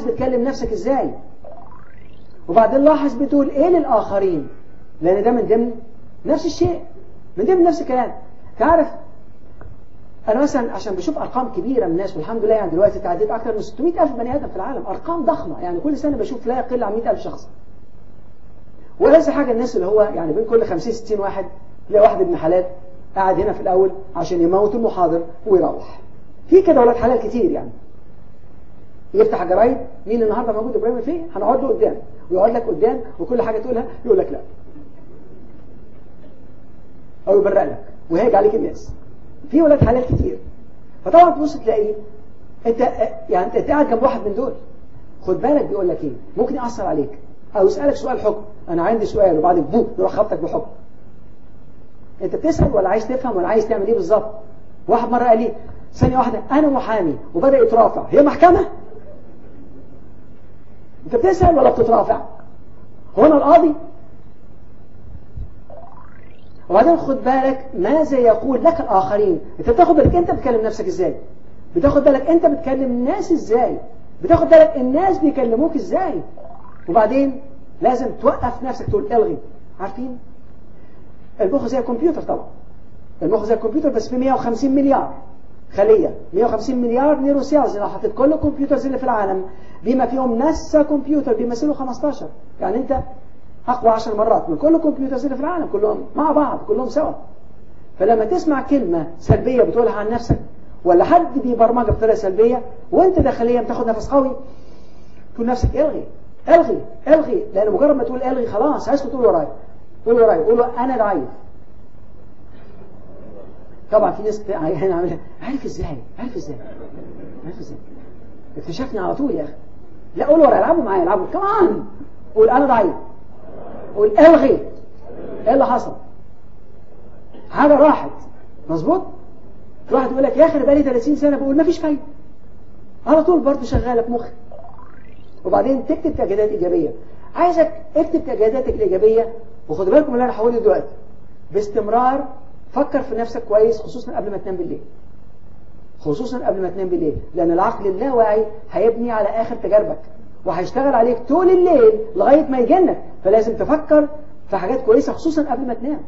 بتكلم نفسك إزاي. وبعدين لاحظ بتقول إيه للآخرين. لأن ده من ضمن نفس الشيء. من ضمن نفس الكلام. تعرف أنا مثلا عشان بشوف أرقام كبيرة من الناس والحمد لله يعني دلوقتي تعديت أكثر من 600 ألف بني آدم في العالم. أرقام ضخمة. يعني كل سنة بشوف لا يقل عن 100 ألف شخص. وليس حاجة الناس اللي هو يعني بين كل 50 60 واحد تلاقي واحد ابن حلال قاعد هنا في الأول عشان يموت المحاضر ويروح. في كده ولاد حلال كتير يعني. يفتح الجرايد مين النهارده موجود؟ إبراهيم فين هنقعد له قدام. ويقعد لك قدام وكل حاجة تقولها يقول لك لا. أو يبرق لك. وهيج عليك الناس. في ولاد حلال كتير. فطبعا تبص تلاقي أنت يعني أنت قاعد جنب واحد من دول. خد بالك بيقول لك إيه. ممكن يأثر عليك. أو يسألك سؤال حكم. أنا عندي سؤال وبعدين بو يروح خبطك بحكم. أنت بتسأل ولا عايز تفهم ولا عايز تعمل إيه بالظبط؟ واحد مرة قال لي ثانية واحدة أنا محامي وبدأ يترافع هي محكمة؟ انت بتسال ولا بتترافع. هو أنا القاضي. وبعدين خد بالك ماذا يقول لك الآخرين؟ انت بتاخد بالك انت بتكلم نفسك إزاي؟ بتاخد بالك انت بتكلم الناس إزاي؟ بتاخد بالك الناس بيكلموك إزاي؟ وبعدين لازم توقف نفسك تقول ألغي. عارفين؟ المخ زي الكمبيوتر طبعا. المخ زي الكمبيوتر بس في 150 مليار. خلية. 150 مليار neuro cells لو حطيت كل ال computers اللي في العالم بما فيهم ناسا كمبيوتر بيمثلوا 15 يعني أنت أقوى عشر مرات من كل ال computers اللي في العالم كلهم مع بعض كلهم سوا. فلما تسمع كلمة سلبية بتقولها عن نفسك ولا حد بيبرمجها بطريقة سلبية وأنت داخليا بتاخد نفس قوي تقول نفسك إلغي إلغي إلغي. لأن مجرد ما تقول إلغي خلاص عايزكم تقول ورايا قول ورايا قول أنا ضعيف. طبعا في ناس هنا عاملها عارف إزاي؟ عارف إزاي؟ عارف إزاي؟ اكتشفني على طول يا أخي. لا قول ورايا العبوا معايا العبوا. كمان قول أنا ضعيف. قول الغي إيه اللي حصل؟ حاجة راحت. مظبوط؟ واحد يقول لك يا أخي أنا بقالي 30 سنة بقول مفيش فايدة. على طول برضه شغالة في مخي. وبعدين تكتب تأكيدات إيجابية. عايزك اكتب تأكيداتك الإيجابية وخد بالكم اللي أنا هقوله دلوقتي. باستمرار فكر في نفسك كويس خصوصا قبل ما تنام بالليل. خصوصا قبل ما تنام بالليل. لأن العقل اللاواعي هيبني على آخر تجاربك وهيشتغل عليك طول الليل لغاية ما يجنك. فلازم تفكر في حاجات كويسة خصوصا قبل ما تنام.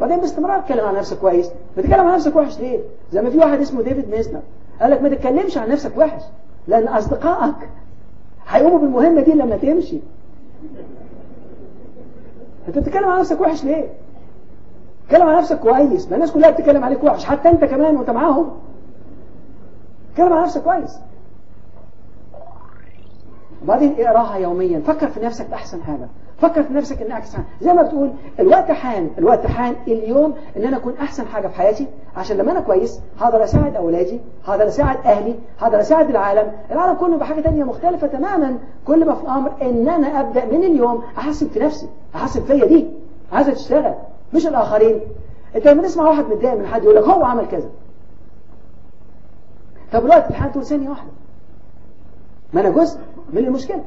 بعدين باستمرار اتكلم عن نفسك كويس. بتتكلم عن نفسك وحش ليه؟ زي ما في واحد اسمه ديفيد ميزنر قال لك ما تتكلمش عن نفسك وحش لأن أصدقائك هيقوموا بالمهمة دي لما تمشي. أنت بتتكلم عن نفسك وحش ليه؟ اتكلم عن نفسك كويس. ما الناس كلها بتتكلم عليك وحش حتى انت كمان وانت معاهم. اتكلم عن نفسك كويس. وبعدين اقراها يوميا. فكر في نفسك بأحسن حاجة. فكر في نفسك ان أحسن. زي ما بتقول الوقت حان. الوقت حان اليوم إن أنا أكون أحسن حاجة في حياتي. عشان لما أنا كويس هقدر أساعد أولادي هقدر أساعد أهلي هقدر أساعد العالم. العالم كله بحاجة تانية مختلفة تماما. كل ما في الامر إن أنا أبدأ من اليوم أحسن في نفسي. أحسن فيا دي. عايزة تشتغل. مش الآخرين. انت لما تسمع واحد متضايق من حد يقول لك هو عمل كذا. طب الوقت الامتحان تقول ثانية واحدة. ما أنا جزء من المشكلة.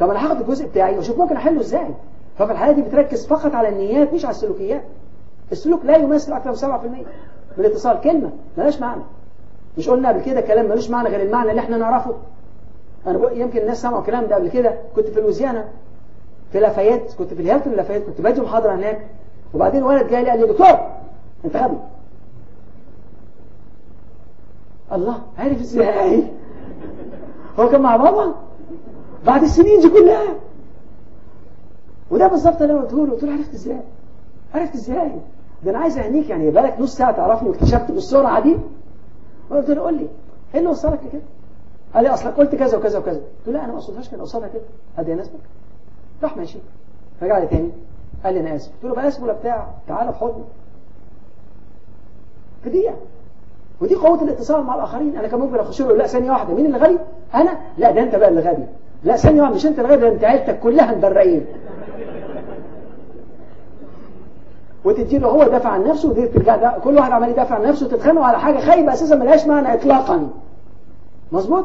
طب أنا هاخد الجزء بتاعي وأشوف ممكن أحله إزاي. ففي الحالة دي بتركز فقط على النيات مش على السلوكيات. السلوك لا يمثل أكثر من 7% من الاتصال كلمة ملاش معنى. مش قلنا قبل كده كلام ملوش معنى غير المعنى اللي إحنا نعرفه. أنا بقول يمكن الناس سمعوا الكلام ده قبل كده. كنت في لوزيانا في لافايت كنت في الهيلتون لافايت كنت بدي محاضرة هناك. وبعدين ولد جاي لي قال لي دكتور انت غبي الله عارف إزاي هو كان مع بابا؟ بعد السنين دي كلها. وده بالظبط اللي أنا قلته له. قلت له عرفت إزاي؟ عرفت إزاي؟ ده أنا عايز اهنيك يعني بالك نص ساعة تعرفني واكتشفت بالسرعه دي قلت له قول لي إيه اللي وصلك لكده؟ قال لي أصلك قلت كذا وكذا وكذا. قلت له لا أنا ما اقصدهاش كده. قصدها كده. هدي يناسبك؟ راح ماشي. رجع لي تاني. قال لي أنا آسف. قلت له بقى آسف ولا بتاع؟ تعالى في حضني في دقيقه ودي قوة الاتصال مع الآخرين. أنا كان ممكن أخش له لا ثانية واحدة. مين اللي غبي؟ أنا؟ لا ده أنت بقى اللي غبي. لا ثانية واحدة مش أنت اللي غبي ده أنت عيلتك كلها مدرقين وتدي له هو دافع عن نفسه ودي ترجع ده كل واحد عمال يدافع عن نفسه وتتخانقوا على حاجة خايبة أساسا ملهاش معنى إطلاقا. مظبوط؟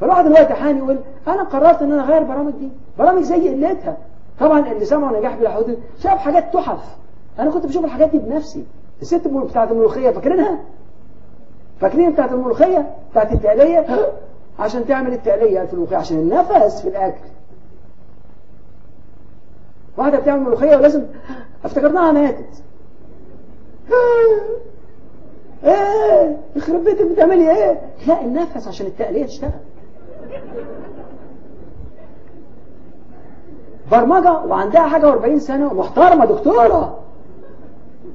فالواحد دلوقتي حان يقول أنا قررت إن أنا أغير برامج دي. برامج زي قلتها طبعا اللي سمعوا نجاح بلا حدود شاف حاجات تحف. أنا كنت بشوف الحاجات دي بنفسي. الست بتاعت الملوخية فاكرينها؟ فاكرين بتاعت الملوخية؟ بتاعت التقلية؟ عشان تعمل التقلية في الملوخية عشان النفس في الأكل. واحدة بتعمل ملوخية ولازم افتكرناها ماتت. إيه يخرب بيتك بتعملي إيه؟ لا النفس عشان التقلية تشتغل. برمجة وعندها حاجة و40 سنة ومحترمة دكتورة.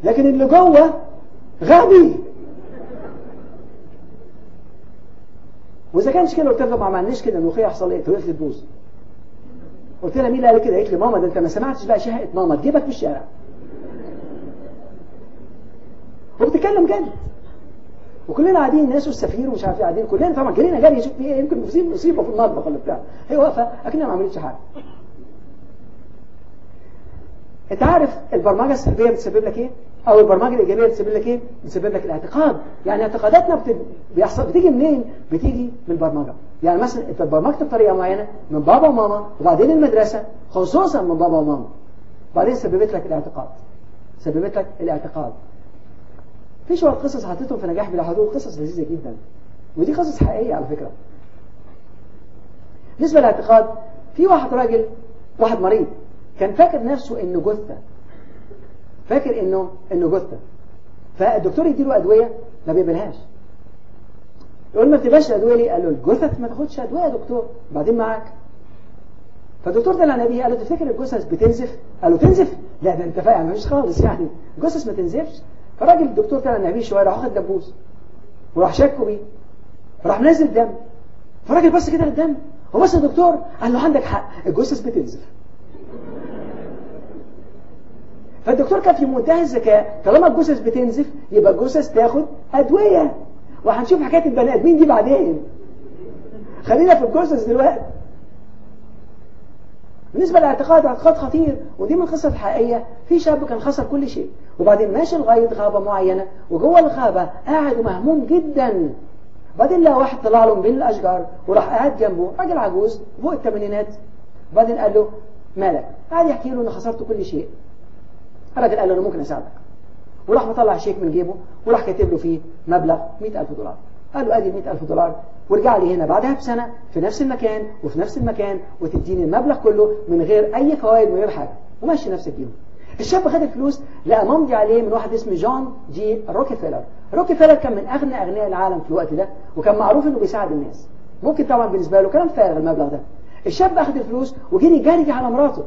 لكن اللي جوه غبي. وإذا كانش كده قلت لها ما عملناش كده. الملوخيه يحصل إيه؟ قلت لي تبوظ. قلت لها مين اللي قال كده؟ قالت لي ماما ده أنت ما سمعتش بقى شهقه ماما تجيبك في الشارع. وبتتكلم جد. وكلنا قاعدين ناس والسفير ومش عارف إيه قاعدين كلنا طبعا جرينا جري. نشوف في إيه يمكن مصيبة في المطبخ ولا بتاع. هي واقفة أكنها ما عملتش حاجة. انت عارف البرمجة السلبية بتسبب لك إيه؟ أو البرمجة الإيجابية بتسبب لك إيه؟ بتسبب لك الاعتقاد. يعني اعتقاداتنا. بيحصل بتيجي منين؟ بتيجي من البرمجه يعني مثلا انت برمجت بطريقة معينة من بابا وماما وبعدين المدرسة خصوصا من بابا وماما. بعدين سببت لك الاعتقاد. سببت لك الاعتقاد. في شوية قصص حطيتهم في نجاح بلا حدود قصص لذيذة جدا. ودي قصص حقيقية على فكرة. بالنسبة للاعتقاد في واحد راجل واحد مريض. كان فاكر نفسه إنه جثة. فاكر انه إنه جثة. فالدكتور يديله أدوية ما بيقبلهاش. يقول ما بتبقاش الادوية ليه؟ قال له الجثث ما تاخدش أدوية يا دكتور بعدين معاك. فالدكتور طلع نبي قال له تفتكر الجثث بتنزف؟ قال له تنزف؟ لا ده انت فاهم مش خالص يعني. الجثث ما تنزفش. فالراجل الدكتور طلع نبي شوية راح واخد دبوس. وراح شكه بيه. راح نازل دم. فالراجل بص كده للدم. وبص الدكتور قال له عندك حق الجثث بتنزف. فالدكتور كان في منتهى الذكاء. طالما الجثث بتنزف يبقى الجثث تاخد أدوية. وهنشوف حكاية البني آدمين دي بعدين. خلينا في الجثث دلوقتي. بالنسبة للاعتقاد اعتقاد خطير ودي من القصة الحقيقية. في شاب كان خسر كل شيء وبعدين ماشي لغاية غابة معينة وجوه الغابة قاعد ومهموم جدا. بعدين لقى واحد طلع له من بين الأشجار وراح قاعد جنبه. راجل عجوز فوق الثمانينات. وبعدين قال له مالك؟ قاعد يحكي له إنه خسرت كل شيء. الراجل قال له أنا ممكن أساعدك. وراح مطلع شيك من جيبه وراح كاتب له فيه مبلغ 100000 دولار. قال له أدي 100000 دولار وارجع لي هنا بعدها بسنة في نفس المكان وفي نفس المكان وتديني المبلغ كله من غير أي فوائد من غير حاجة. ومشي نفسك بيهم الشاب خد الفلوس لقى ممضي عليه من واحد اسمه جون جي روكيفيلر. روكيفيلر كان من أغنى أغنياء العالم في الوقت ده وكان معروف إنه بيساعد الناس. ممكن طبعا بالنسبة له كلام فارغ المبلغ ده. الشاب أخذ الفلوس وجري جري على مراته.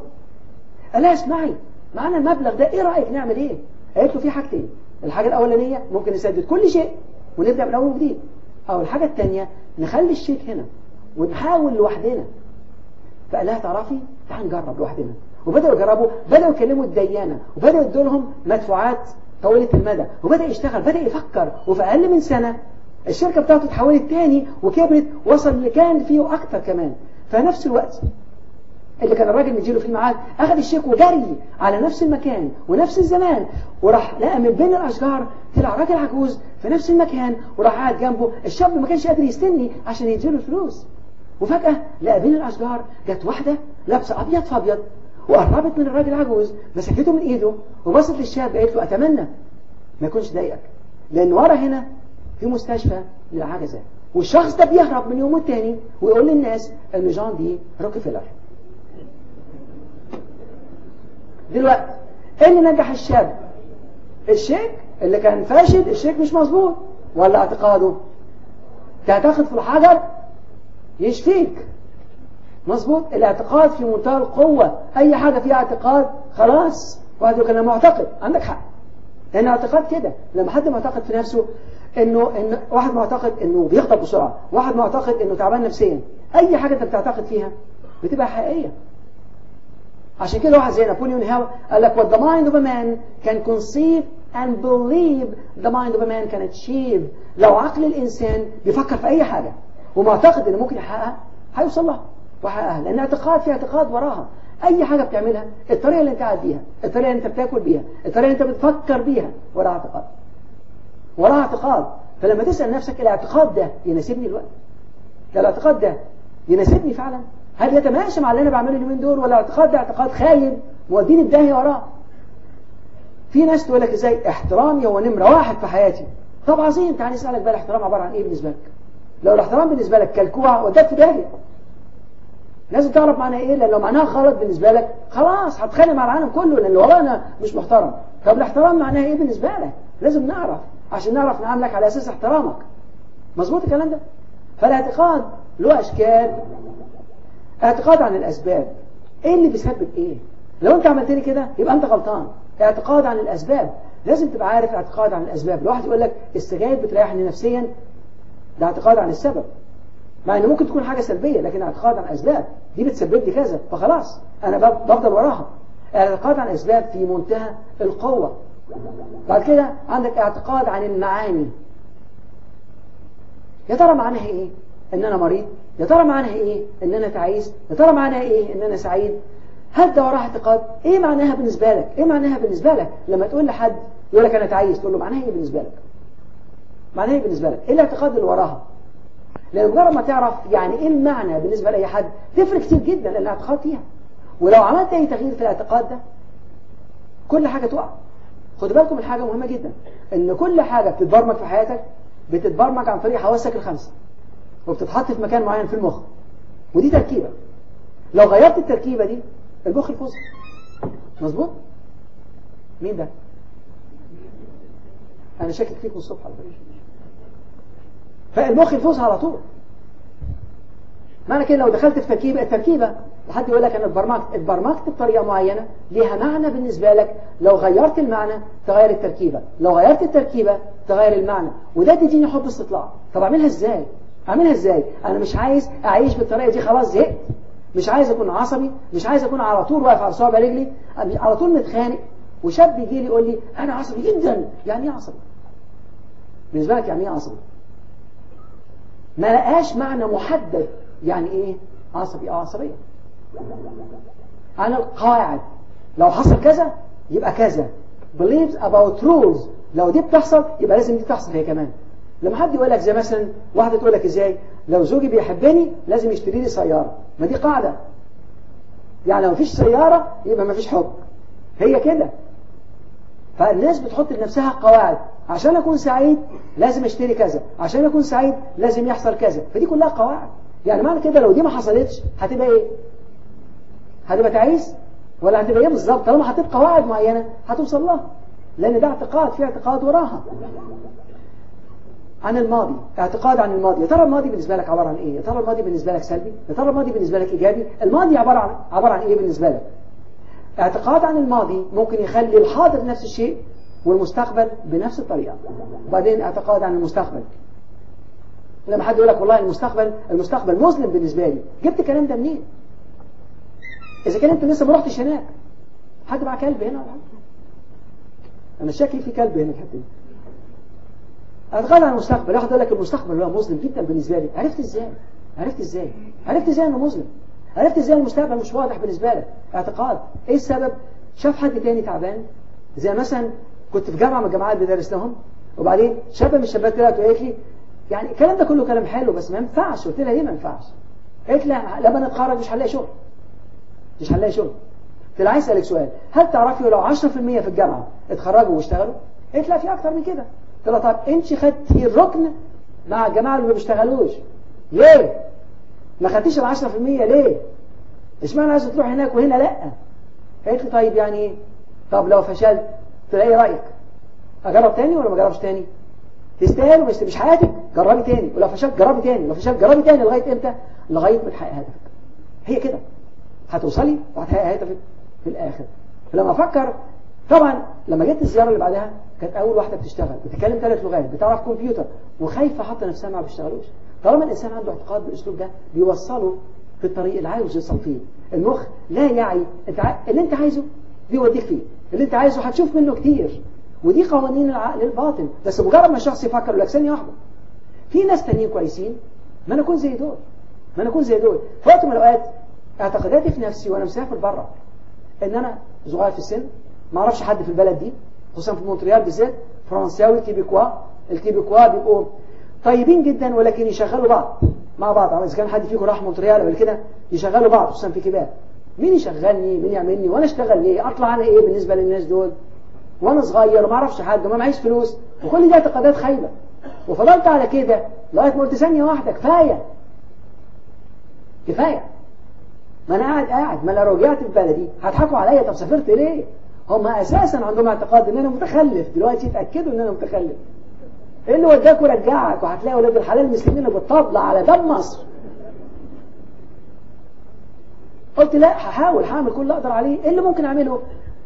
قال لها اسمعي معانا المبلغ ده إيه رأيك؟ نعمل إيه؟ قالت له في حاجتين. الحاجة الأولانية ممكن نسدد كل شيء ونبدأ من أول وجديد. أو الحاجة الثانية نخلي الشيك هنا ونحاول لوحدنا. فقال لها تعرفي؟ تعال نجرب لوحدنا. وبدأوا يجربوا بدأوا يكلموا الديانة وبدأوا يدوا لهم مدفوعات طويلة المدى وبدأ يشتغل بدأ يفكر. وفي أقل من سنة الشركة بتاعته اتحولت تاني وكبرت وصل اللي كان فيه أكتر كمان. فنفس الوقت اللي كان الراجل مديله في الميعاد أخذ الشيك وجري على نفس المكان ونفس الزمان وراح لقى من بين الأشجار طلع راجل عجوز في نفس المكان وراح قاعد جنبه الشاب ما كانش قادر يستني عشان يديله الفلوس. وفجأة لقى بين الأشجار جت واحدة لابسة أبيض في أبيض وقربت من الراجل العجوز مسكته من إيده وبصت للشاب قالت له أتمنى ما يكونش ضايقك لأن ورا هنا في مستشفى للعجزة. والشخص ده بيهرب من يوم التاني ويقول للناس ان جون دي روكفيلر دلوقتي. إيه اللي نجح الشاب؟ الشيك اللي كان فاشل الشيك مش مظبوط. ولا اعتقاده؟ تعتقد في الحجر يشفيك مظبوط؟ الاعتقاد في منتهى القوة. أي حاجة فيها اعتقاد خلاص. واحد يقول أنا معتقد. عندك حق. لأن اعتقاد كده. لما حد معتقد في نفسه إنه إن واحد معتقد إنه بيغضب بسرعة واحد معتقد إنه تعبان نفسيا أي حاجة أنت بتعتقد فيها بتبقى حقيقية. عشان كده واحد زي نابليون هيل قال لك what the mind of a man can conceive and believe the mind of a man can achieve. لو عقل الإنسان بيفكر في أي حاجة ومعتقد إنه ممكن يحققها هيوصل لها وحققها لأن اعتقاد في اعتقاد وراها. أي حاجة بتعملها الطريقة اللي أنت قاعد بيها الطريقة اللي أنت بتاكل بيها الطريقة اللي أنت بتفكر بيها وراها اعتقاد. وراها اعتقاد. فلما تسأل نفسك الاعتقاد ده يناسبني الوقت الاعتقاد ده يناسبني فعلا؟ هل يتماشى مع اللي أنا بعمله اليومين دول؟ ولا اعتقاد ده اعتقاد خايب؟ موديني بداهية وراه. في ناس تقول لك إزاي؟ احترامي هو نمرة واحد في حياتي. طب عظيم تعالى نسألك بقى الاحترام عبارة عن إيه بالنسبة لك؟ لو الاحترام بالنسبة لك كالكوع وداك في داهية. لازم تعرف معناها إيه؟ لأن لو معناها غلط بالنسبة لك. خلاص هتخانق مع العالم كله لأن والله أنا مش محترم. طب الاحترام معناها إيه بالنسبة لك؟ لازم نعرف. عشان نعرف نعاملك على أساس احترامك. مظبوط الكلام ده؟ فالاعتقاد له أشكال. اعتقاد عن الأسباب. إيه اللي بيسبب إيه؟ لو أنت عملت لي كده يبقى أنت غلطان. اعتقاد عن الأسباب. لازم تبقى عارف اعتقاد عن الأسباب. الواحد يقول لك السجاير بتريحني نفسيا ده اعتقاد عن السبب. مع ان ممكن تكون حاجة سلبية لكن اعتقاد عن أسباب. دي بتسبب لي كذا فخلاص. أنا بفضل وراها. اعتقاد عن أسباب في منتهى القوة. بعد كده عندك اعتقاد عن المعاني. يا ترى معناها إيه؟ إن أنا مريض؟ يا ترى معناها إيه؟ إن أنا تعيس. يا ترى معناها إيه؟ إن أنا سعيد. هل ده وراها اعتقاد؟ إيه معناها بالنسبة لك؟ إيه معناها بالنسبة لك لما تقول لحد يقول لك أنا تعيس؟ تقول له معناها إيه بالنسبة لك؟ معناها إيه بالنسبة لك؟ إيه الاعتقاد اللي وراها؟ لأن مجرد ما تعرف يعني إيه المعنى بالنسبة لأي حد تفرق كتير جدا الاعتقاد فيها. ولو عملت أي تغيير في الاعتقاد ده كل حاجة تقع. خدوا بالكم من حاجة مهمة جدا. إن كل حاجة بتتبرمج في حياتك بتتبرمج عن طريق حواسك الخمسة. وبتتحط في مكان معين في المخ. ودي تركيبة. لو غيرت التركيبة دي المخ يفوز مظبوط؟ مين ده؟ أنا شاكك فيكم الصبح على فالمخ يفوز على طول. معنى كده لو دخلت في تركيبة التركيبة لحد يقول لك أنا اتبرمجت. اتبرمجت بطريقة معينة ليها معنى بالنسبة لك. لو غيرت المعنى تغير التركيبة. لو غيرت التركيبة تغير المعنى. وده تديني حب استطلاع. طب أعملها إزاي؟ أعملها إزاي؟ أنا مش عايز أعيش بالطريقة دي خلاص زهقت. مش عايز أكون عصبي مش عايز أكون على طول واقف على صوابع رجلي على طول متخانق. وشاب يجي لي يقول لي أنا عصبي جدا. يعني إيه عصبي؟ بالنسبة لك يعني إيه عصبي؟ ما لقاش معنى محدد. يعني إيه؟ عصبي آه عصبية. عن القواعد لو حصل كذا يبقى كذا. Believes about rules. لو دي بتحصل يبقى لازم دي تحصل هي كمان. لما حد يقول لك زي مثلا واحدة تقول لك إزاي؟ لو زوجي بيحبني لازم يشتري لي سيارة. ما دي قاعدة. يعني لو مفيش سيارة يبقى مفيش حب. هي كده. فالناس بتحط لنفسها قواعد. عشان أكون سعيد لازم أشتري كذا. عشان أكون سعيد لازم يحصل كذا. فدي كلها قواعد. يعني معنى كده لو دي ما حصلتش هتبقى إيه؟ هتبقى تعيس؟ ولا هتبقى إيه بالظبط؟ طالما حطيت قواعد معينة هتوصل لها. لأن ده اعتقاد في اعتقاد وراها. عن الماضي اعتقاد عن الماضي. يا ترى الماضي بالنسبة لك عبارة عن إيه؟ يا ترى الماضي بالنسبة لك سلبي؟ يا ترى الماضي بالنسبة لك إيجابي؟ الماضي عبارة عن عبارة عن إيه بالنسبة لك؟ اعتقاد عن الماضي ممكن يخلي الحاضر نفس الشيء والمستقبل بنفس الطريقة. وبعدين اعتقاد عن المستقبل. لما حد يقول لك والله المستقبل المستقبل مظلم بالنسبة لي. جبت الكلام ده منين؟ إذا كان انت لسه ما رحتش هناك. حد مع كلب هنا؟ ولا حاجة أنا شاكي في كلب هنا الحته دي عن المستقبل واحد يقول لك المستقبل هو مظلم جدا بالنسبة لي. عرفت إزاي؟ عرفت إزاي؟ عرفت إزاي إنه مظلم عرفت إزاي المستقبل مش واضح بالنسبة لك؟ اعتقاد. إيه السبب؟ شاف حد تاني تعبان؟ زي مثلا كنت في جامعة من الجامعات بدرس لهم وبعدين شاب من الشباب طلعت وقالت لي يعني الكلام ده كله كلام حلو بس ما ينفعش. قلت لها ليه ما ينفعش؟ قالت لي لما نتخرج مش هنلاقي شغل. مش هنلاقي شغل. قلت لها عايز أسألك سؤال. هل تعرفي لو 10% في الجامعة اتخرجوا واشتغلوا؟ قالت لا في أكتر من كده. قلت لها طب انت خدتي الركن مع الجماعه اللي ما بيشتغلوش. ليه؟ ما خدتيش ال 10% ليه؟ اشمعنى عايزة تروح هناك وهنا لأ؟ قالت لي طيب يعني إيه طب لو فشلت إيه رأيك. أجرب تاني ولا ما أجربش تاني؟ تستاهل بس مش حياتك جربي تاني. ولو فشلت جربي تاني لو فشلت جربي تاني لغاية إمتى؟ لغاية ما تحقق هدفك. هي كده. هتوصلي وهتحقق هدفك في الآخر. فلما أفكر طبعا لما جت الزيارة اللي بعدها كانت أول واحدة بتشتغل بتتكلم ثلاث لغات بتعرف كمبيوتر وخايفة حاطه نفسها ما بيشتغلوش طالما الإنسان عنده اعتقاد بالاسلوب ده بيوصله في الطريق اللي عايز يوصل فيه المخ لا يعي انت ع... اللي انت عايزه بيوديك فيه. اللي انت عايزه هتشوف منه كتير. ودي قوانين العقل الباطن. بس مجرد ما الشخص يفكر يقول لك ثانية واحدة. في ناس تانيين كويسين ما أنا أكون زي دول. ما أنا أكون زي دول. في وقت من الأوقات أعتقاداتي في نفسي وأنا مسافر بره إن أنا صغير في السن ما أعرفش حد في البلد دي خصوصا في مونتريال بالذات فرنساوي Québécois. ال Québécois بيبقوا طيبين جدا ولكن يشغلوا بعض مع بعض. إذا كان حد فيكم راح مونتريال قبل كده يشغلوا بعض خصوصا في كيباك مين يشغلني؟ مين يعملني؟ وأنا اشتغل ليه؟ أطلع أنا إيه بالنسبة للناس دول؟ وأنا صغير وما أعرفش حد وما معيش فلوس. وكل دي اعتقادات خايبة. وفضلت على كده لغاية ما قلت ثانية واحدة كفاية. كفاية. ما أنا قاعد قاعد. ما أنا رجعت في بلدي هتضحكوا عليا؟ طب سافرت ليه؟ هم أساسا عندهم اعتقاد ان أنا متخلف. دلوقتي اتاكدوا ان أنا متخلف. إيه اللي وداك ورجعك وهتلاقي ولاد الحلال المسلمين اللي بالطبلة على باب مصر. قلت لا هحاول هعمل كل اللي أقدر عليه. إيه اللي ممكن أعمله؟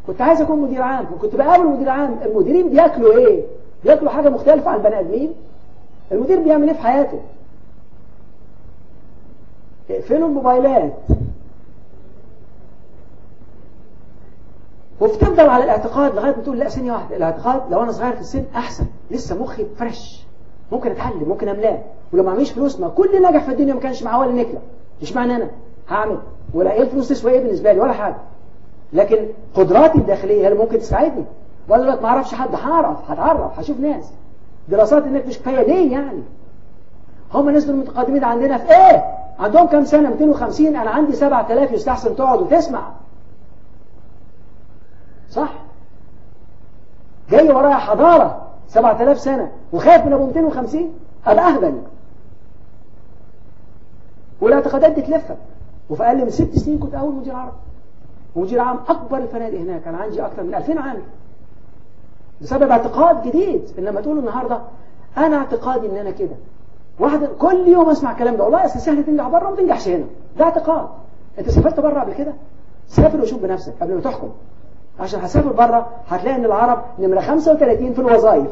كنت عايز أكون مدير عام. وكنت بقابل مدير عام. المديرين بياكلوا إيه؟ بياكلوا حاجة مختلفة عن البني آدمين. المدير بيعمل إيه في حياته؟ اقفلوا الموبايلات. وبتفضل على الاعتقاد لغاية ما تقول لا ثانية واحدة الاعتقاد لو أنا صغير في السن أحسن لسه مخي فريش ممكن أتعلم ممكن أملاه ولو ما معيش فلوس ما كل اللي نجح في الدنيا ما كانش معاه ولا نكله مش معنى أنا هعمل ولا إيه الفلوس تسوى إيه بالنسبة لي ولا حاجة. لكن قدراتي الداخلية هي اللي ممكن تساعدني. ولا لك ما أعرفش حد هعرف هتعرف هشوف ناس. دراسات إنك مش كفايه ليه يعني. هم الناس المتقدمين عندنا في إيه؟ عندهم كام سنة؟ 250 أنا عندي 7000 يستحسن تقعد وتسمع. صح؟ جاي ورايا حضارة 7000 سنة وخايف من أبو 250 أبقى أهبل. والاعتقادات دي تلفك وفي أقل من ست سنين كنت أول مدير عام مدير عام أكبر الفنادق هناك. أنا عندي أكثر من 2000 عامل. بسبب اعتقاد جديد. إنما تقول النهارده أنا اعتقادي إن أنا كده. واحد كل يوم أسمع الكلام ده. والله أصل سهل تنجح بره وما تنجحش هنا. ده اعتقاد. أنت سافرت بره قبل كده؟ سافر وشوف بنفسك قبل ما تحكم. عشان هسافر بره هتلاقي إن العرب نمرة 35 في الوظائف.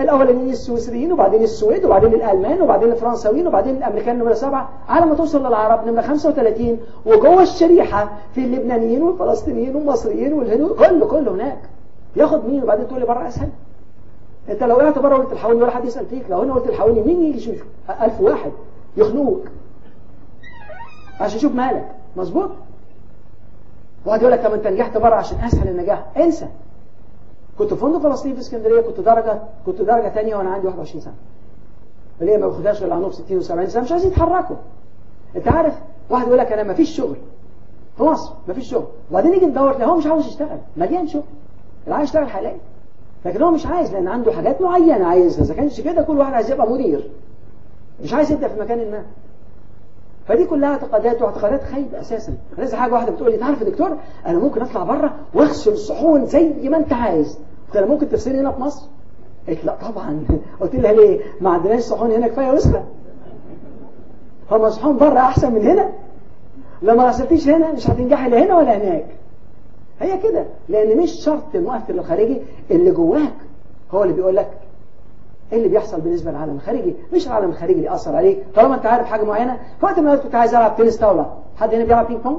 الأولانيين السويسريين وبعدين السويد وبعدين الألمان وبعدين الفرنساويين وبعدين الأمريكان نمرة 7 على ما توصل للعرب نمرة 35 وجوه الشريحة في اللبنانيين والفلسطينيين والمصريين والهنود كله كله هناك. ياخد مين؟ وبعدين تقول لي بره أسهل. أنت لو قعدت بره وقلت الحقوني ولا حد يسال فيك لو أنا قلت الحقوني مين يجي يشوف؟ 1000 واحد. يخنوك. عشان يشوف مالك. مظبوط؟ واحد يقول لك طب انت نجحت بره عشان أسهل النجاح. انسى. كنت في فندق فلسطين في اسكندرية كنت درجة كنت درجة ثانية وأنا عندي 21 سنة. اللي هي ما باخدهاش غير عنهم 60 و70 سنة؟ مش عايزين يتحركوا. أنت عارف واحد يقول لك أنا ما فيش شغل. في مصر ما فيش شغل. وبعدين يجي ندور تلاقيه هو مش عاوز يشتغل. مليان شغل. اللي عايز يشتغل هيلاقي لكن هو مش عايز لأن عنده حاجات معينة عايزها. إذا كانش كده كل واحد عايز يبقى مدير. مش عايز يبدأ في مكان ما. فدي كلها اعتقادات واعتقادات خايبه أساسا. لسه حاجة واحدة بتقول لي تعرف يا دكتور أنا ممكن أطلع بره وأغسل الصحون زي ما أنت عايز. قلت لها ممكن تغسلي هنا في مصر؟ قالت لا طبعا. قلت لها ليه؟ ما عندناش صحون هنا كفاية وسخة. هم صحون بره أحسن من هنا؟ لو ما غسلتيش هنا مش هتنجحي لا هنا ولا هناك. هي كده لأن مش شرط المؤثر الخارجي اللي جواك هو اللي بيقول لك إيه اللي بيحصل بالنسبة للعالم الخارجي؟ مش العالم الخارجي اللي يأثر عليك. طالما أنت عارف حاجة معينة في وقت من الاوقات كنت عايز ألعب تنس طاولة حد هنا بيلعب ping pong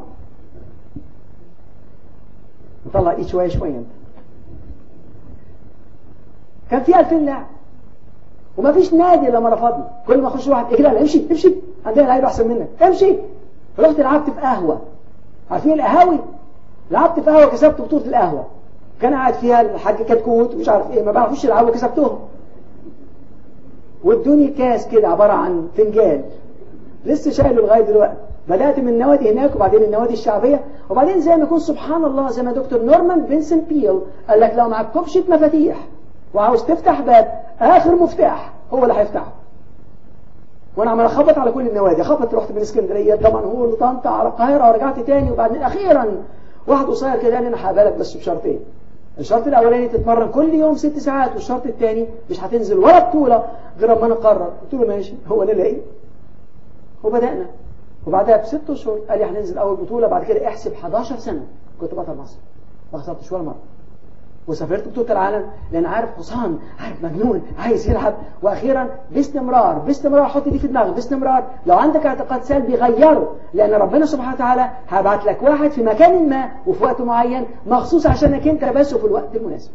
نطلع ايد شوية شوية أنت. كان في 2000 لاعب. وما فيش نادي لما رفضني كل ما أخش واحد كده امشي امشي. عندنا لعيبه أحسن منك. امشي. رحت لعبت في قهوة. عارفين القهاوي؟ لعبت في قهوة كسبت بطولة القهوة. كان قاعد فيها الحاج كتكوت ومش عارف إيه ما بعرفوش يلعبوا كسبتهم. وادوني كاس كده عبارة عن فنجان. لسه شايله لغاية دلوقتي. بدأت من النوادي هناك وبعدين النوادي الشعبية. وبعدين زي ما يكون سبحان الله زي ما دكتور نورمان فينسنت بيل قال لك لو معك كبشة مفاتيح وعاوز تفتح باب آخر مفتاح هو اللي هيفتحه. وأنا عمال أخبط على كل النوادي. خبط رحت من اسكندرية دمنهور لطنطا على القاهرة ورجعت تاني. وبعدين أخيرا واحد قصير كده قال لي أنا هقابلك بس بشرطين. الشرط الأولاني تتمرن كل يوم ست ساعات والشرط الثاني مش هتنزل ولا بطولة غير اما نقرر. قلت له ماشي هو أنا لاقي. وبدأنا. وبعدها بست أشهر قال لي هننزل أول بطولة بعد كده احسب 11 سنة. كنت بطل مصر. ما خسرتش ولا مرة. وسافرت بطولة العالم لأن عارف حصان عارف مجنون عايز يلعب. وأخيرا باستمرار باستمرار حط دي في دماغك باستمرار. لو عندك اعتقاد سلبي غيره لأن ربنا سبحانه وتعالى هيبعت لك واحد في مكان ما وفي وقت معين مخصوص عشانك أنت بس وفي الوقت المناسب.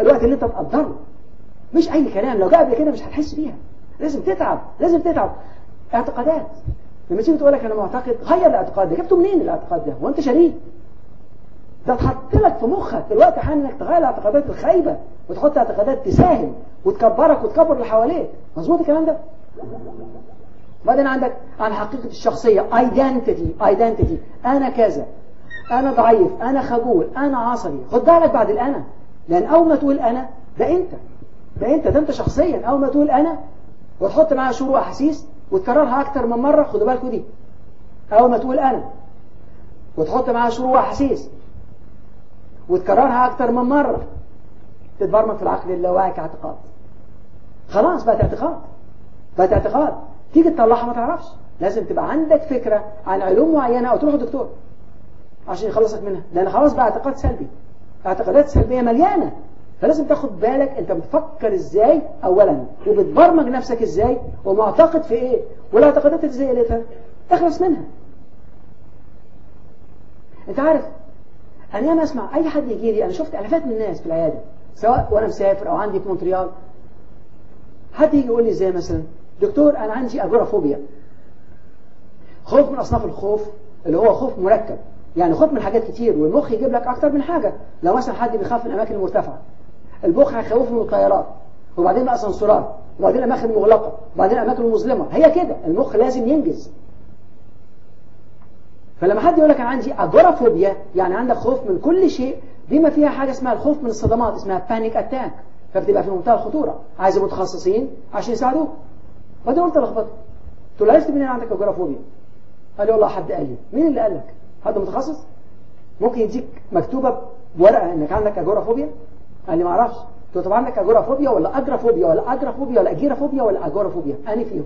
الوقت اللي أنت تقدره. مش أي كلام لو جاء قبل كده مش هتحس بيها. لازم تتعب لازم تتعب. اعتقادات. لما تيجي تقول لك أنا معتقد غير الاعتقاد ده. جبته منين الاعتقاد ده؟ وأنت شريك ده تحط لك في مخك. الوقت حان إنك تغير الاعتقادات الخايبة وتحط اعتقادات تساهم وتكبرك وتكبر اللي حواليك. مظبوط الكلام ده؟ بعدين عندك عن حقيقة الشخصية. Identity identity. أنا كذا أنا ضعيف أنا خجول أنا عصبي. خد بالك بعد الأنا. لأن أول ما تقول أنا ده أنت. ده أنت ده أنت شخصيا. أول ما تقول أنا وتحط معاها شعور وأحاسيس وتكررها أكتر من مرة خدوا بالكم دي أول ما تقول أنا وتحط معاها شعور وأحاسيس وتكررها أكتر من مرة. تتبرمج في العقل اللاواعي كاعتقاد خلاص بقت اعتقاد. بقت اعتقاد. تيجي تطلعها ما تعرفش. لازم تبقى عندك فكرة عن علوم معينة أو تروح دكتور عشان يخلصك منها. لأن خلاص بقى اعتقاد سلبي. اعتقادات سلبية مليانة. فلازم تاخد بالك أنت بتفكر إزاي اولا وبتبرمج نفسك إزاي ومعتقد في إيه والاعتقادات إزاي قلتها اخلص منها. أنت عارف أنا أنا أسمع أي حد يجي لي أنا شفت الافات من الناس في العيادة سواء وأنا مسافر أو عندي في مونتريال حد يجي يقول لي زي مثلا؟ دكتور أنا عندي agoraphobia خوف من أصناف الخوف اللي هو خوف مركب. يعني خوف من حاجات كتير والمخ يجيب لك أكتر من حاجة. لو مثلا حد بيخاف من الاماكن المرتفعه المخ هيخوفه من الطيارات وبعدين الاسانسورات وبعدين الأماكن المغلقة وبعدين الأماكن المظلمة. هي كده المخ لازم ينجز. فلما حد يقول لك أنا عندي agoraphobia يعني عندك خوف من كل شيء بما فيها حاجة اسمها الخوف من الصدمات اسمها panic attack فبتبقى في منتهى الخطورة. عايز متخصصين عشان يساعدوك. بعدين قلت لخبطت قلت له عرفت منين عندك اجورافوبيا قال لي والله حد قال لي. مين اللي قال لك؟ حد متخصص؟ ممكن يديك مكتوبة بورقة إنك عندك اجورافوبيا قال لي ما أعرفش. قلت له طب عندك اجورافوبيا ولا اجرافوبيا ولا اجرافوبيا ولا اجيرافوبيا ولا اجورافوبيا انهي فيهم.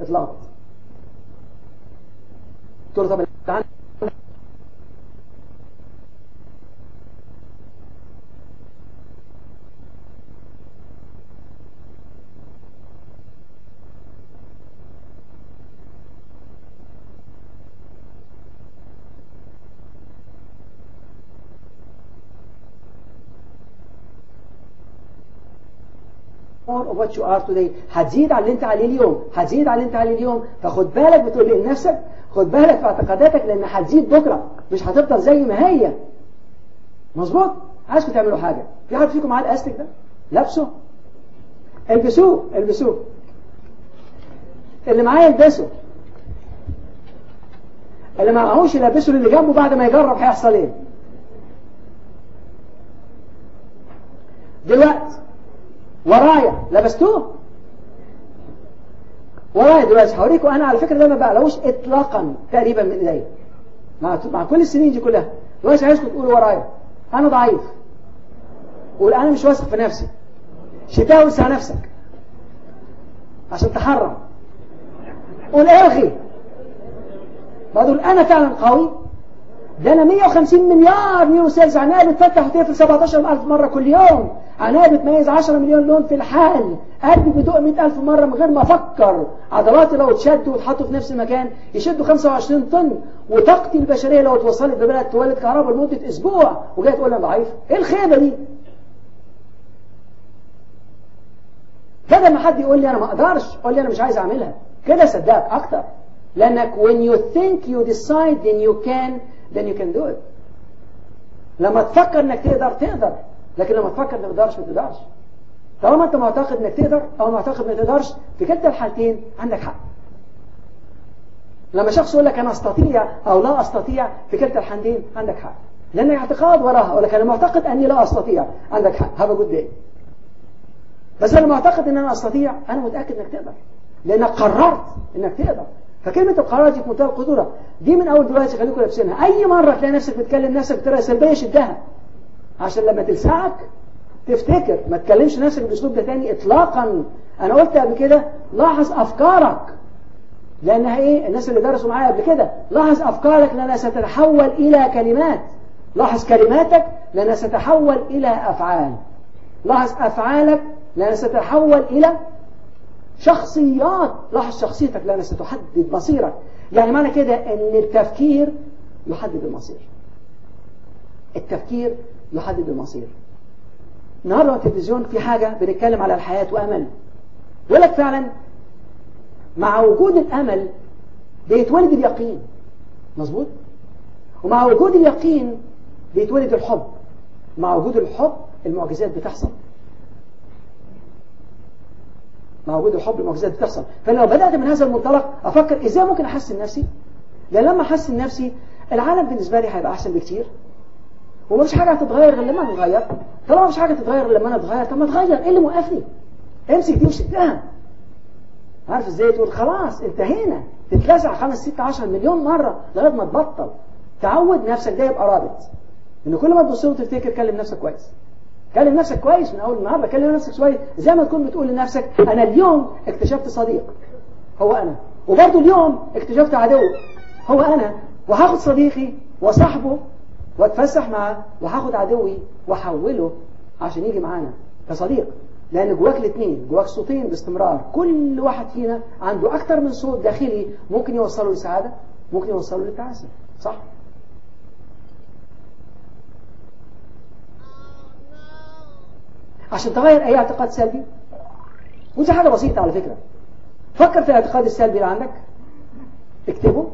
اتلخبط. قلت what you are today هتزيد على اللي انت عليه اليوم هتزيد على اللي انت عليه اليوم. فخد بالك بتقول لي لنفسك خد بالك في اعتقاداتك لأن هتزيد بكرة مش هتفضل زي ما هي. مظبوط؟ عايزكم تعملوا حاجة. في حد فيكم معاه الأستك ده؟ لابسه. البسوه البسوه. اللي معاه يلبسه. اللي ما معهوش يلبسه للي جنبه بعد ما يجرب هيحصل إيه؟ دلوقتي ورايا لبستوه. ورايا دلوقتي هوريكم أنا على فكرة ده ما بقلوش اطلاقا تقريبا من إيديا. مع مع كل السنين دي كلها. دلوقتي عايزكم تقولوا ورايا. أنا ضعيف. قول أنا مش واثق في نفسي. شتاوي وسع نفسك. عشان تحرم. قول ألغي. بقول أنا فعلا قوي. ده أنا 150 مليار neuro cells عينيا بتفتح وتقفل 17000 مرة كل يوم. عينيا بتميز 10 مليون لون في الحال. قلبي بيدق 100000 مرة من غير ما أفكر. عضلاتي لو اتشدوا واتحطوا في نفس المكان يشدوا 25 طن. وطاقتي البشرية لو اتوصلت ببلد تولد كهرباء لمدة أسبوع وجاي تقول أنا ضعيف. إيه الخيبة دي؟ بدل ما حد يقول لي أنا ما أقدرش قول لي أنا مش عايز أعملها. كده صدقك أكتر. لأنك when you think you decide then you can then you can do it. لما تفكر إنك تقدر تقدر. لكن لما تفكر إنك ما تقدرش ما تقدرش. طالما أنت معتقد إنك تقدر أو معتقد ما تقدرش في كلتا الحالتين عندك حق. لما شخص يقول لك أنا أستطيع أو لا أستطيع في كلتا الحالتين عندك حق. لأن اعتقاد وراها ولكن أنا معتقد أني لا أستطيع عندك حق. هذا جود بس أنا معتقد إن أنا أستطيع أنا متأكد إنك تقدر. لأنك قررت إنك تقدر. فكلمة القرار دي في منتهى الخطورة دي من أول دلوقتي خليكم لابسينها أي مرة تلاقي نفسك بتكلم نفسك بطريقة سلبية شدها. عشان لما تلسعك تفتكر. ما تكلمش نفسك بالأسلوب ده تاني إطلاقا. أنا قلت قبل كده لاحظ أفكارك. لأنها إيه؟ الناس اللي درسوا معايا قبل كده. لاحظ أفكارك لأنها ستتحول إلى كلمات. لاحظ كلماتك لأنها ستتحول إلى أفعال. لاحظ أفعالك لأنها ستتحول إلى شخصيات. لاحظ شخصيتك لأنها ستحدد مصيرك. يعني معنى كده أن التفكير يحدد المصير. التفكير يحدد المصير. النهارده التلفزيون في حاجة بنتكلم على الحياة وأمل يقول لك فعلا مع وجود الأمل بيتولد اليقين. مظبوط؟ ومع وجود اليقين بيتولد الحب. مع وجود الحب المعجزات بتحصل. مع وجود الحب المعجزات بتحصل فلو بدأت من هذا المنطلق أفكر إزاي ممكن أحسن نفسي؟ لأن لما أحسن نفسي العالم بالنسبة لي هيبقى أحسن بكتير. ومفيش حاجة هتتغير غير لما نتغير طالما مفيش حاجة تتغير غير لما أنا أتغير. طب ما أتغير. إيه اللي موقفني؟ امسك دي وشدها عارف إزاي تقول؟ خلاص انتهينا. تتلسع خمس ست عشر مليون مرة لغاية ما تبطل. تعود نفسك ده يبقى رابط. إن كل ما تبص له تفتكر كلم نفسك كويس. كلم نفسك كويس من أول النهارده كلم نفسك كويس زي ما تكون بتقول لنفسك أنا اليوم اكتشفت صديق. هو أنا. وبرضه اليوم اكتشفت عدو. هو أنا. وهاخد صديقي وصاحبه واتفسح معاه وهاخد عدوي واحوله عشان يجي معانا كصديق. لأن جواك الاثنين جواك صوتين باستمرار. كل واحد فينا عنده أكتر من صوت داخلي ممكن يوصله لسعادة ممكن يوصله للتعاسه صح؟ عشان تغير أي اعتقاد سلبي. ودي حاجة بسيطة على فكرة. فكر في الاعتقاد السلبي اللي عندك. اكتبه.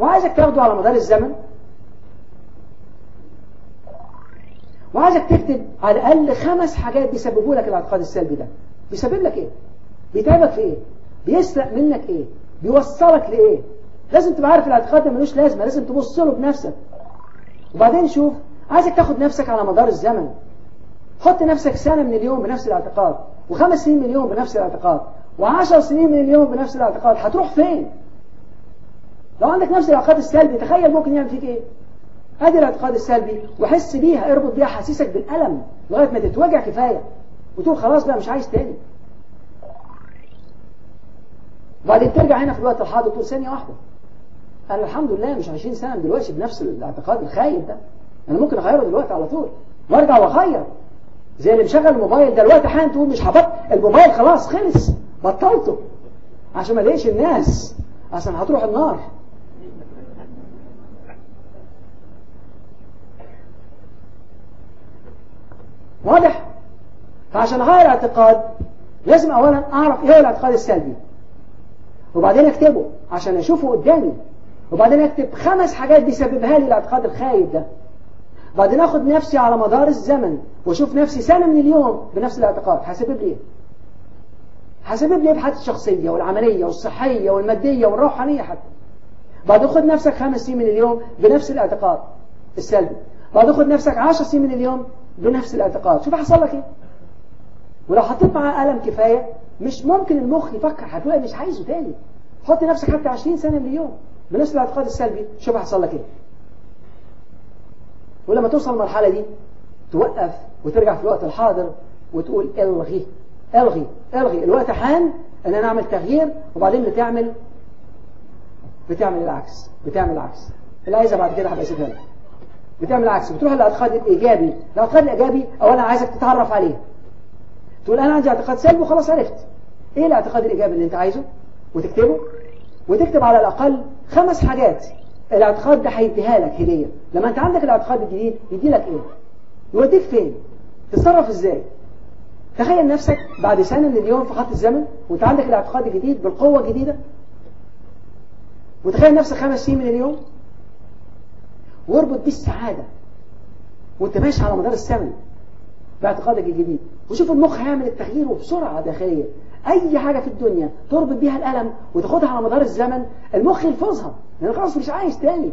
وعايزك تاخده على مدار الزمن. وعايزك تكتب على الأقل خمس حاجات بيسببوا لك الاعتقاد السلبي ده. بيسبب لك إيه؟ بيتعبك في إيه؟ بيسرق منك إيه؟ بيوصلك لإيه؟ لازم تبقى عارف الاعتقاد ده ملوش لازمة. لازم تبص له بنفسك. وبعدين شوف عايزك تاخد نفسك على مدار الزمن. حط نفسك سنة من اليوم بنفس الاعتقاد وخمس سنين من اليوم بنفس الاعتقاد وعشر سنين من اليوم بنفس الاعتقاد هتروح فين؟ لو عندك نفس الاعتقاد السلبي تخيل ممكن يعمل فيك إيه؟ ادي الاعتقاد السلبي وحس بيها اربط بيها حسيسك بالألم لغاية ما تتوجع كفاية وتقول خلاص بقى مش عايز تاني. بعدين ترجع هنا في الوقت الحاضر تقول ثانية واحدة. أنا الحمد لله مش 20 سنة دلوقتي بنفس الاعتقاد الخايب ده. أنا ممكن أغيره دلوقتي على طول وأرجع وأغير زي اللي مشغل الموبايل دلوقتي حالا تقول مش هبط الموبايل خلاص خلص بطلته. عشان ما لقيش الناس. عشان هتروح النار. واضح؟ فعشان اغير اعتقاد لازم اولا أعرف إيه هو الاعتقاد السلبي. وبعدين أكتبه عشان أشوفه قدامي. وبعدين أكتب خمس حاجات بيسببها لي الاعتقاد الخايب ده. بعدين اخد نفسي على مدار الزمن وأشوف نفسي سنة من اليوم بنفس الاعتقاد. هسبب لي. إيه هسبب لي إيه في الشخصية والعملية والصحية والمادية والروحانية حتى. بعد خد نفسك خمس سنين من اليوم بنفس الاعتقاد. السلبي. بعد خد نفسك عشر سنين من اليوم بنفس الاعتقاد. شوف هيحصل لك إيه؟ ولو حطيت معاه ألم كفاية مش ممكن المخ يفكر هتلاقي مش عايزه تاني. حط نفسك حتى 20 سنة من اليوم بنفس الاعتقاد السلبي. شوف هيحصل لك إيه؟ ولما توصل المرحلة دي توقف وترجع في الوقت الحاضر وتقول إلغي إلغي إلغي. الوقت حان إن أنا أعمل تغيير وبعدين بتعمل بتعمل العكس بتعمل العكس. اللي عايزها بعد كده هبقى اسيبها لك. بتعمل العكس. بتروح للاعتقاد الإيجابي. الاعتقاد الإيجابي اولا عايزك تتعرف عليه. تقول أنا عندي اعتقاد سلبي وخلاص عرفت. إيه الاعتقاد الإيجابي اللي أنت عايزه؟ وتكتبه؟ وتكتب على الأقل خمس حاجات الاعتقاد ده هيديها لك هدية. لما أنت عندك الاعتقاد الجديد يدي لك إيه؟ يوديك فين؟ تتصرف إزاي؟ تخيل نفسك بعد سنة من اليوم في خط الزمن وأنت عندك الاعتقاد الجديد بالقوة الجديدة. وتخيل نفسك خمس سنين من اليوم واربط بيه السعادة. وأنت ماشي على مدار الزمن باعتقادك الجديد. وشوف المخ هيعمل التغيير وبسرعة داخلية. أي حاجة في الدنيا تربط بيها الألم وتاخدها على مدار الزمن المخ يلفظها لأن خلاص مش عايز تاني.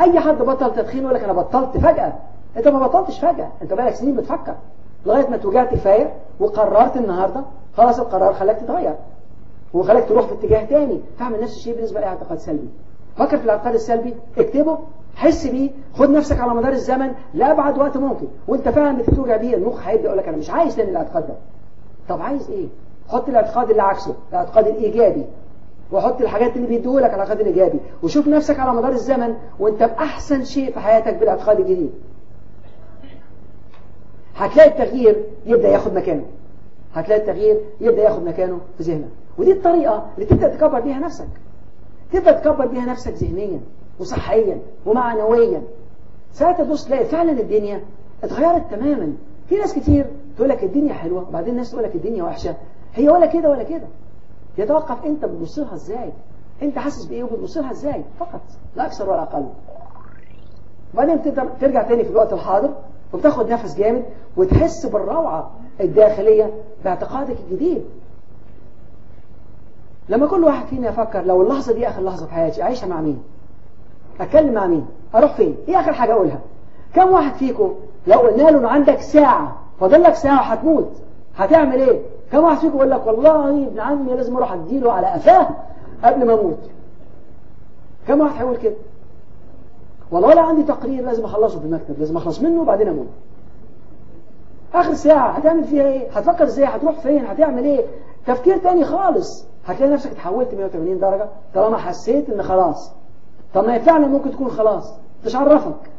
أي حد بطل تدخين يقول لك أنا بطلت فجأة. أنت ما بطلتش فجأة أنت بقالك سنين بتفكر. لغاية ما توجعت كفاية وقررت النهاردة خلاص القرار خلاك تتغير. وخلاك تروح في اتجاه تاني. تعمل نفس الشيء بالنسبة لإعتقاد سلبي. فكر في الإعتقاد السلبي اكتبه حس بيه خد نفسك على مدار الزمن. لأبعد وقت ممكن. وانت فعلا بتتوجع بيه المخ هيبدأ يقول لك أنا مش عايز تاني الإعتقاد ده. طب عايز إيه؟ حط الاعتقاد اللي عكسه الاعتقاد الإيجابي. وحط الحاجات اللي بيدوه لك الاعتقاد الإيجابي. وشوف نفسك على مدار الزمن وانت بأحسن شيء في حياتك بالإعتقاد الجديد. هتلاقي التغيير يبدأ ياخد مكانه. هتلاقي التغيير يبدأ ياخد مكانه في ذهنك. ودي الطريقة اللي تبدأ تكبر بيها نفسك. تبدأ تكبر بيها نفسك ذهنيا وصحيا ومعنويا. ساعتها تبص تلاقي فعلا الدنيا اتغيرت تماما. في ناس كتير تقول لك الدنيا حلوة وبعدين ناس تقول لك الدنيا وحشة. هي ولا كده ولا كده. يتوقف انت بتبص لها إزاي؟ انت حاسس بإيه وبتبص لها إزاي؟ فقط. لا أكثر ولا أقل. وبعدين تقدر ترجع تاني في الوقت الحاضر وبتاخد نفس جامد وتحس بالروعة الداخلية باعتقادك الجديد. لما كل واحد فينا يفكر لو اللحظة دي آخر لحظة في حياتي أعيشها مع مين؟ أتكلم مع مين؟ أروح فين؟ إيه آخر حاجة أقولها. كم واحد فيكم لو قلنا له عندك ساعة فاضل لك ساعة هتموت هتعمل إيه؟ كم واحد فيكم يقول لك والله ابن عمي لازم أروح أديله على قفاه قبل ما أموت؟ كم واحد هيقول كده؟ والله لا عندي تقرير لازم أخلصه في المكتب لازم أخلص منه وبعدين أموت. آخر ساعة هتعمل فيها إيه؟ هتفكر إزاي؟ هتروح فين؟ هتعمل إيه؟ تفكير تاني خالص. هتلاقي نفسك اتحولت 180 درجة طالما حسيت إن خلاص. طب ما هي فعلا ممكن تكون خلاص. مش عرفك.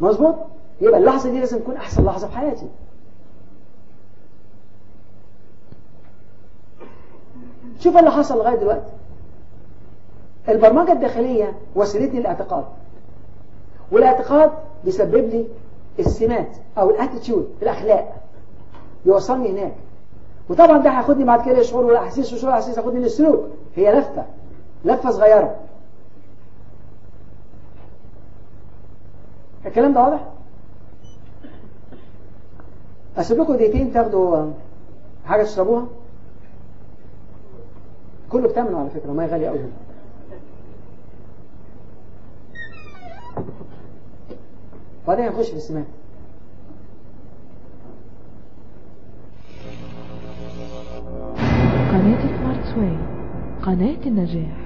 مظبوط؟ يبقى اللحظة دي لازم تكون أحسن لحظة في حياتي. شوف اللي حصل لغاية دلوقتي. البرمجة الداخلية وسيلتني للاعتقاد. والاعتقاد بيسبب لي السمات أو الأتيتيود الأخلاق. يوصلني هناك. وطبعا ده هياخدني بعد كده شعور والاحاسيس وشعور والاحاسيس هياخدني للسلوك. هي لفة. لفة صغيرة. الكلام ده واضح؟ اسيب لكم دقيقتين تاخدوا حاجة تشربوها. كله بتمنه على فكرة ما غالي قوي وبعدين هنخش في السمات قناة سمارت واي قناة النجاح.